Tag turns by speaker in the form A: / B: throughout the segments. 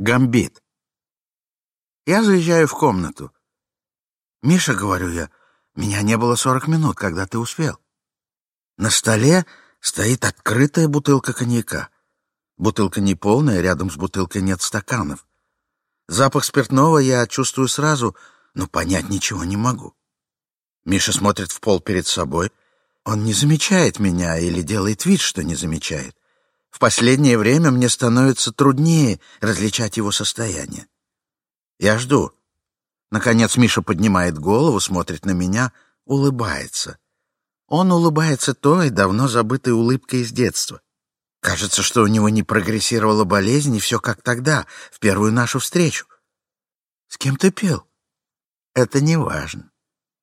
A: Гамбит. Я заезжаю в комнату. «Миша, — говорю я, — меня не было сорок минут, когда ты успел». На столе стоит открытая бутылка коньяка. Бутылка не полная, рядом с бутылкой нет стаканов. Запах спиртного я чувствую сразу, но понять ничего не могу. Миша смотрит в пол перед собой. Он не замечает меня или делает вид, что не замечает. В последнее время мне становится труднее различать его состояние. Я жду. Наконец Миша поднимает голову, смотрит на меня, улыбается. Он улыбается той, давно забытой улыбкой из детства. Кажется, что у него не прогрессировала болезнь, и все как тогда, в первую нашу встречу. С кем ты пил? Это не важно.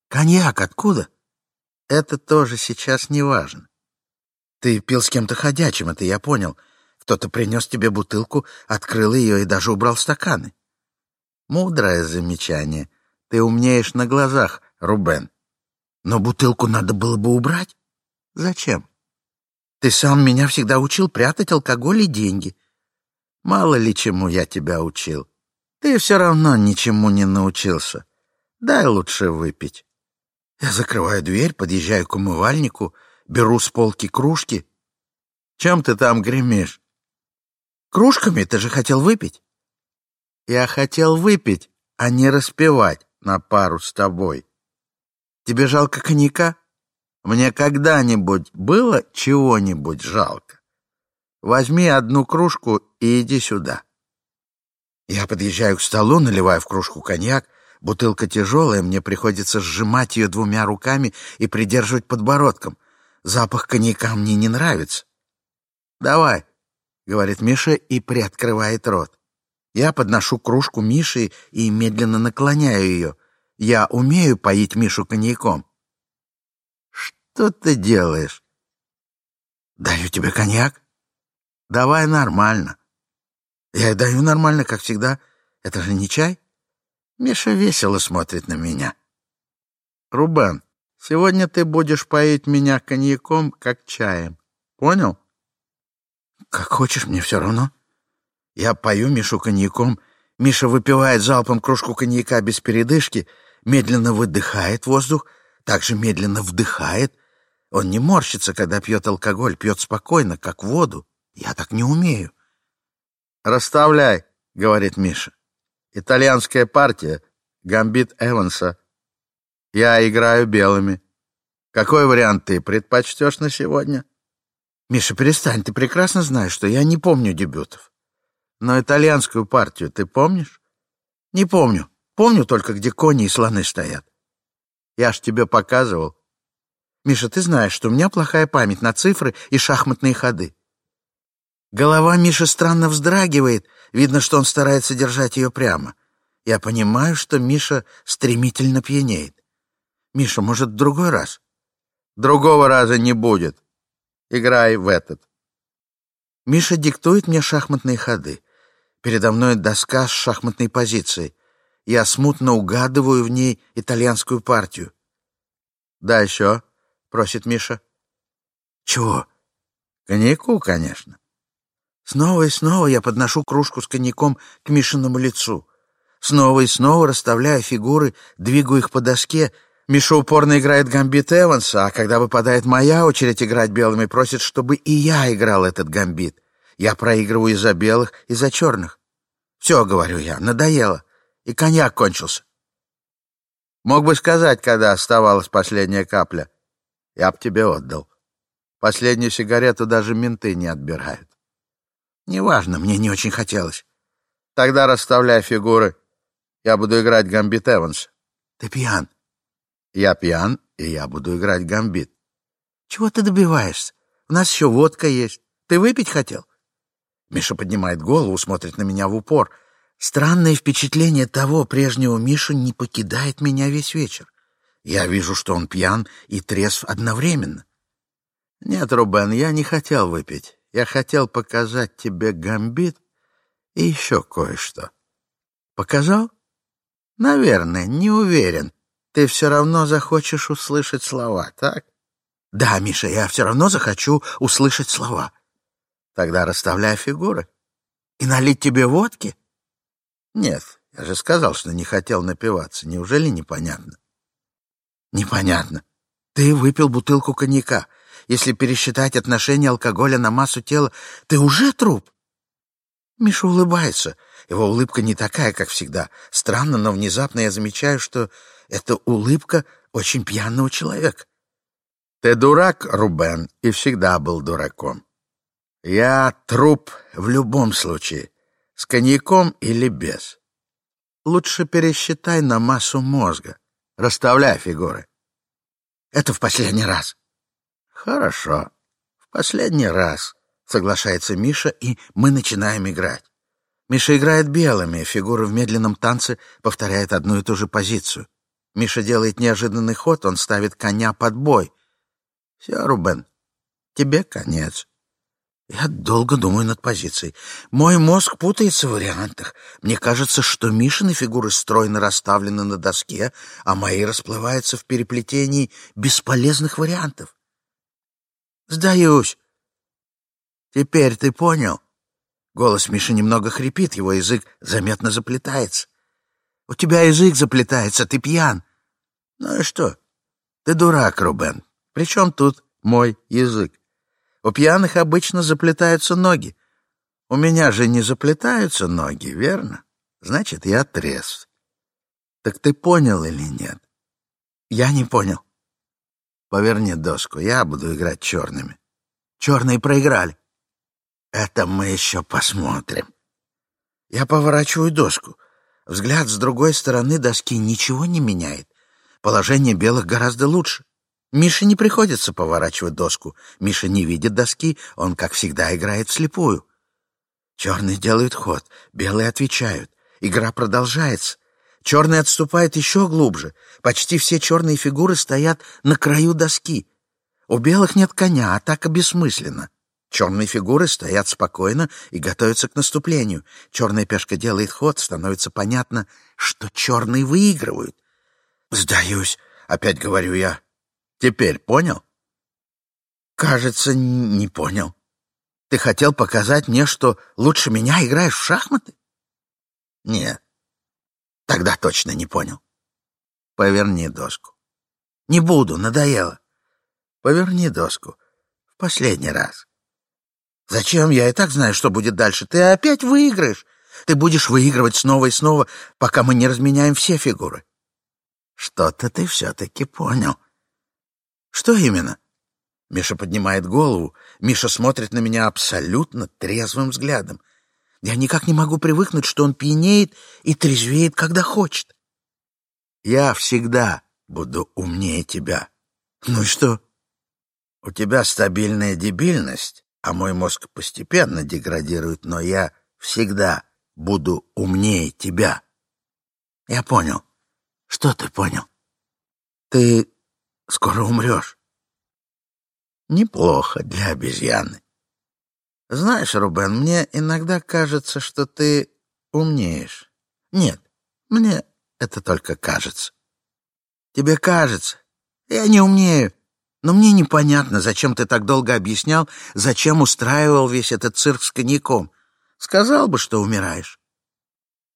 A: Коньяк откуда? Это тоже сейчас не важно. Ты пил с кем-то ходячим, это я понял. Кто-то принес тебе бутылку, открыл ее и даже убрал стаканы. Мудрое замечание. Ты умнеешь на глазах, Рубен. Но бутылку надо было бы убрать. Зачем? Ты сам меня всегда учил прятать алкоголь и деньги. Мало ли чему я тебя учил. Ты все равно ничему не научился. Дай лучше выпить. Я закрываю дверь, подъезжаю к умывальнику, беру с полки кружки. Чем ты там гремишь? Кружками ты же хотел выпить. Я хотел выпить, а не распевать на пару с тобой. Тебе жалко коньяка? Мне когда-нибудь было чего-нибудь жалко? Возьми одну кружку и иди сюда. Я подъезжаю к столу, наливаю в кружку коньяк. Бутылка тяжелая, мне приходится сжимать ее двумя руками и придерживать подбородком. Запах коньяка мне не нравится. «Давай», — говорит Миша и приоткрывает рот. Я подношу кружку Миши и медленно наклоняю ее. Я умею поить Мишу коньяком. «Что ты делаешь?» «Даю тебе коньяк?» «Давай нормально». «Я даю нормально, как всегда. Это же не чай?» Миша весело смотрит на меня. «Рубен, сегодня ты будешь поить меня коньяком, как чаем. Понял?» «Как хочешь, мне все равно». Я пою Мишу коньяком. Миша выпивает залпом кружку коньяка без передышки, медленно выдыхает воздух, также медленно вдыхает. Он не морщится, когда пьет алкоголь, пьет спокойно, как воду. Я так не умею. «Расставляй», — говорит Миша. «Итальянская партия, гамбит Эванса. Я играю белыми. Какой вариант ты предпочтешь на сегодня?» «Миша, перестань, ты прекрасно знаешь, что я не помню дебютов. Но итальянскую партию ты помнишь? Не помню. Помню только, где кони и слоны стоят. Я ж тебе показывал. Миша, ты знаешь, что у меня плохая память на цифры и шахматные ходы. Голова Миши странно вздрагивает. Видно, что он старается держать ее прямо. Я понимаю, что Миша стремительно пьянеет. Миша, может, в другой раз? Другого раза не будет. Играй в этот. Миша диктует мне шахматные ходы. Передо мной доска с шахматной позицией. Я смутно угадываю в ней итальянскую партию. «Да еще», — просит Миша. «Чего?» «Коньяку, конечно». Снова и снова я подношу кружку с коньяком к Мишиному лицу. Снова и снова расставляю фигуры, двигаю их по доске. Миша упорно играет гамбит Эванса, а когда выпадает моя очередь играть белыми, просит, чтобы и я играл этот гамбит. Я проигрываю из-за белых, из-за черных. Все, говорю я, надоело. И коньяк кончился. Мог бы сказать, когда оставалась последняя капля. Я б тебе отдал. Последнюю сигарету даже менты не отбирают. Неважно, мне не очень хотелось. Тогда расставляй фигуры. Я буду играть гамбит Эванс. Ты пьян. Я пьян, и я буду играть гамбит. Чего ты добиваешься? У нас еще водка есть. Ты выпить хотел? Миша поднимает голову, смотрит на меня в упор. Странное впечатление того прежнего Миши не покидает меня весь вечер. Я вижу, что он пьян и трезв одновременно. Нет, Рубен, я не хотел выпить. Я хотел показать тебе гамбит и еще кое-что. Показал? Наверное, не уверен. Ты все равно захочешь услышать слова, так? Да, Миша, я все равно захочу услышать слова. Тогда расставляй фигуры. И налить тебе водки? Нет, я же сказал, что не хотел напиваться. Неужели непонятно? Непонятно. Ты выпил бутылку коньяка. Если пересчитать отношение алкоголя на массу тела, ты уже труп. Миша улыбается. Его улыбка не такая, как всегда. Странно, но внезапно я замечаю, что это улыбка очень пьяного человека. Ты дурак, Рубен, и всегда был дураком. Я труп в любом случае, с коньяком или без. Лучше пересчитай на массу мозга. Расставляй фигуры. Это в последний раз. Хорошо. В последний раз, соглашается Миша, и мы начинаем играть. Миша играет белыми, фигура в медленном танце повторяет одну и ту же позицию. Миша делает неожиданный ход, он ставит коня под бой. Все, Рубен, тебе конец. Я долго думаю над позицией. Мой мозг путается в вариантах. Мне кажется, что Мишины фигуры стройно расставлены на доске, а мои расплываются в переплетении бесполезных вариантов. Сдаюсь. Теперь ты понял? Голос Миши немного хрипит, его язык заметно заплетается. У тебя язык заплетается, ты пьян. Ну и что? Ты дурак, Рубен. Причем тут мой язык? У пьяных обычно заплетаются ноги. У меня же не заплетаются ноги, верно? Значит, я трезв. Так ты понял или нет? Я не понял. Поверни доску, я буду играть черными. Черные проиграли. Это мы еще посмотрим. Я поворачиваю доску. Взгляд с другой стороны доски ничего не меняет. Положение белых гораздо лучше. Мише не приходится поворачивать доску. Миша не видит доски, он, как всегда, играет вслепую. Черные делают ход, белые отвечают. Игра продолжается. Черные отступают еще глубже. Почти все черные фигуры стоят на краю доски. У белых нет коня, атака бессмысленна. Черные фигуры стоят спокойно и готовятся к наступлению. Черная пешка делает ход, становится понятно, что черные выигрывают. «Сдаюсь», — опять говорю я. Теперь понял? Кажется, не понял. Ты хотел показать мне, что лучше меня играешь в шахматы? Нет. Тогда точно не понял. Поверни доску. Не буду, надоело. Поверни доску. В последний раз. Зачем? Я и так знаю, что будет дальше. Ты опять выиграешь. Ты будешь выигрывать снова и снова, пока мы не разменяем все фигуры. Что-то ты все-таки понял. Что именно? Миша поднимает голову. Миша смотрит на меня абсолютно трезвым взглядом. Я никак не могу привыкнуть, что он пьянеет и трезвеет, когда хочет. Я всегда буду умнее тебя. Ну и что? У тебя стабильная дебильность, а мой мозг постепенно деградирует, но я всегда буду умнее тебя. Я понял. Что ты понял? Ты Скоро умрешь. Неплохо для обезьяны. Знаешь, Рубен, мне иногда кажется, что ты умнеешь. Нет, мне это только кажется. Тебе кажется. Я не умнею. Но мне непонятно, зачем ты так долго объяснял, зачем устраивал весь этот цирк с коньяком. Сказал бы, что умираешь.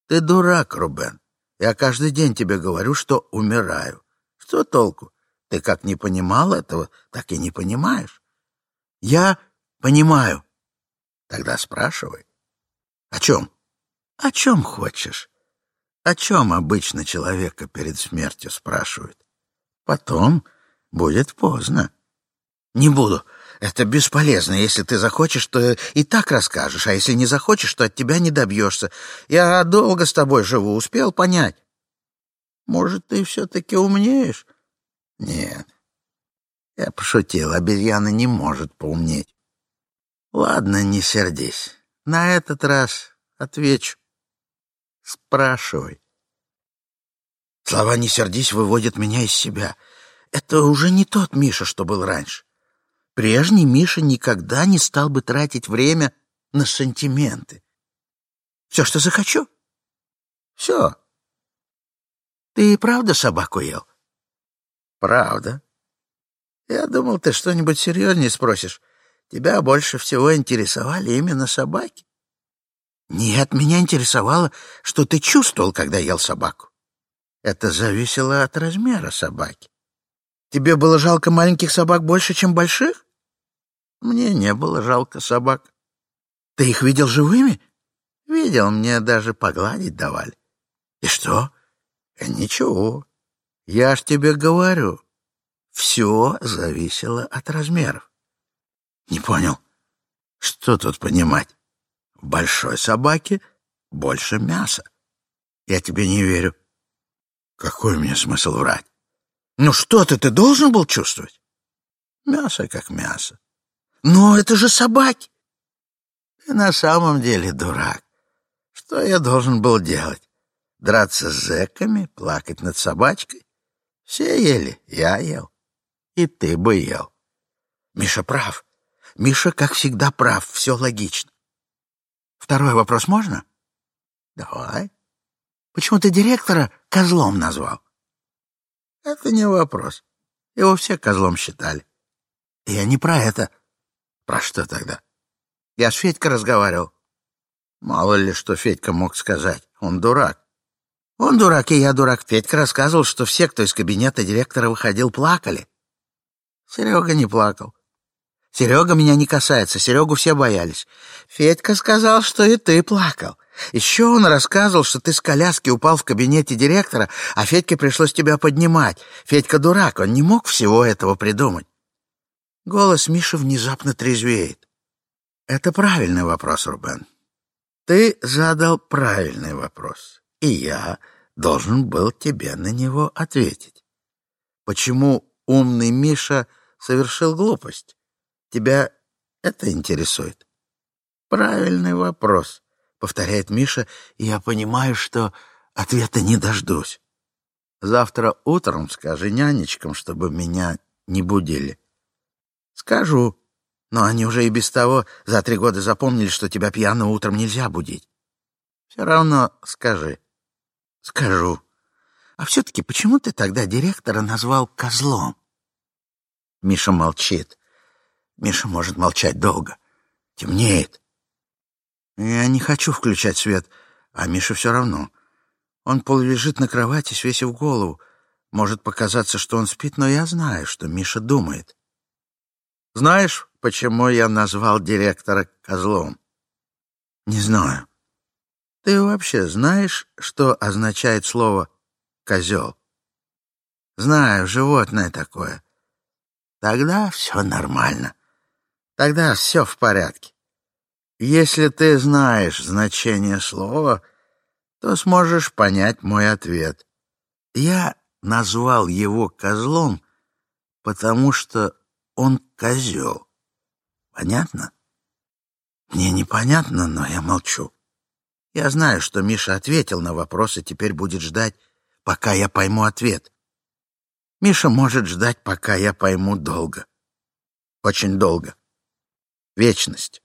A: Ты дурак, Рубен. Я каждый день тебе говорю, что умираю. Что толку? Ты как не понимал этого, так и не понимаешь. Я понимаю. Тогда спрашивай. О чем? О чем хочешь? О чем обычно человека перед смертью спрашивают? Потом будет поздно. Не буду. Это бесполезно. Если ты захочешь, то и так расскажешь, а если не захочешь, то от тебя не добьешься. Я долго с тобой живу, успел понять. Может, ты все-таки умнеешь? Нет. Я пошутил, обезьяна не может поумнеть. Ладно, не сердись. На этот раз отвечу. Спрашивай. Слова «не сердись» выводят меня из себя. Это уже не тот Миша, что был раньше. Прежний Миша никогда не стал бы тратить время на сантименты. Все, что захочу. Все. Ты и правда собаку ел? Правда? Я думал, ты что-нибудь серьезнее спросишь. Тебя больше всего интересовали именно собаки. Нет, меня интересовало, что ты чувствовал, когда ел собаку. Это зависело от размера собаки. Тебе было жалко маленьких собак больше, чем больших? Мне не было жалко собак. Ты их видел живыми? Видел, мне даже погладить давали. И что? Э, ничего. Я ж тебе говорю. Все зависело от размеров. Не понял. Что тут понимать? В большой собаке больше мяса. Я тебе не верю. Какой мне смысл врать? Ну что ты, ты должен был чувствовать? Мясо как мясо. Но это же собаки. Ты на самом деле дурак. Что я должен был делать? Драться с зэками, плакать над собачкой? Все ели, я ел. И ты бы ел. Миша прав. Миша, как всегда, прав. Все логично. Второй вопрос можно? Давай. Почему ты директора козлом назвал? Это не вопрос. Его все козлом считали. Я не про это. Про что тогда? Я с Федькой разговаривал. Мало ли, что Федька мог сказать. Он дурак. Он дурак, и я дурак. Федька рассказывал, что все, кто из кабинета директора выходил, плакали. Серега не плакал. Серега меня не касается, Серегу все боялись. Федька сказал, что и ты плакал. Еще он рассказывал, что ты с коляски упал в кабинете директора, а Федьке пришлось тебя поднимать. Федька дурак, он не мог всего этого придумать. Голос Миши внезапно трезвеет. Это правильный вопрос, Рубен. Ты задал правильный вопрос, и я должен был тебе на него ответить. Почему умный Миша совершил глупость? Тебя это интересует? Правильный вопрос, повторяет Миша, и я понимаю, что ответа не дождусь. Завтра утром скажи нянечкам, чтобы меня не будили. Скажу, но они уже и без того за три года запомнили, что тебя пьяным утром нельзя будить. Все равно скажи. Скажу. А все-таки почему ты тогда директора назвал козлом? Миша молчит. Миша может молчать долго. Темнеет. Я не хочу включать свет, а Миша все равно. Он полулежит на кровати, свесив голову. Может показаться, что он спит, но я знаю, что Миша думает. Знаешь, почему я назвал директора козлом? Не знаю. Ты вообще знаешь, что означает слово «козел»? Знаю, животное такое. Тогда все нормально. Тогда все в порядке. Если ты знаешь значение слова, то сможешь понять мой ответ. Я назвал его козлом, потому что он козел. Понятно? Мне непонятно, но я молчу. Я знаю, что Миша ответил на вопрос и теперь будет ждать, пока я пойму ответ. Миша может ждать, пока я пойму долго. Очень долго вечность.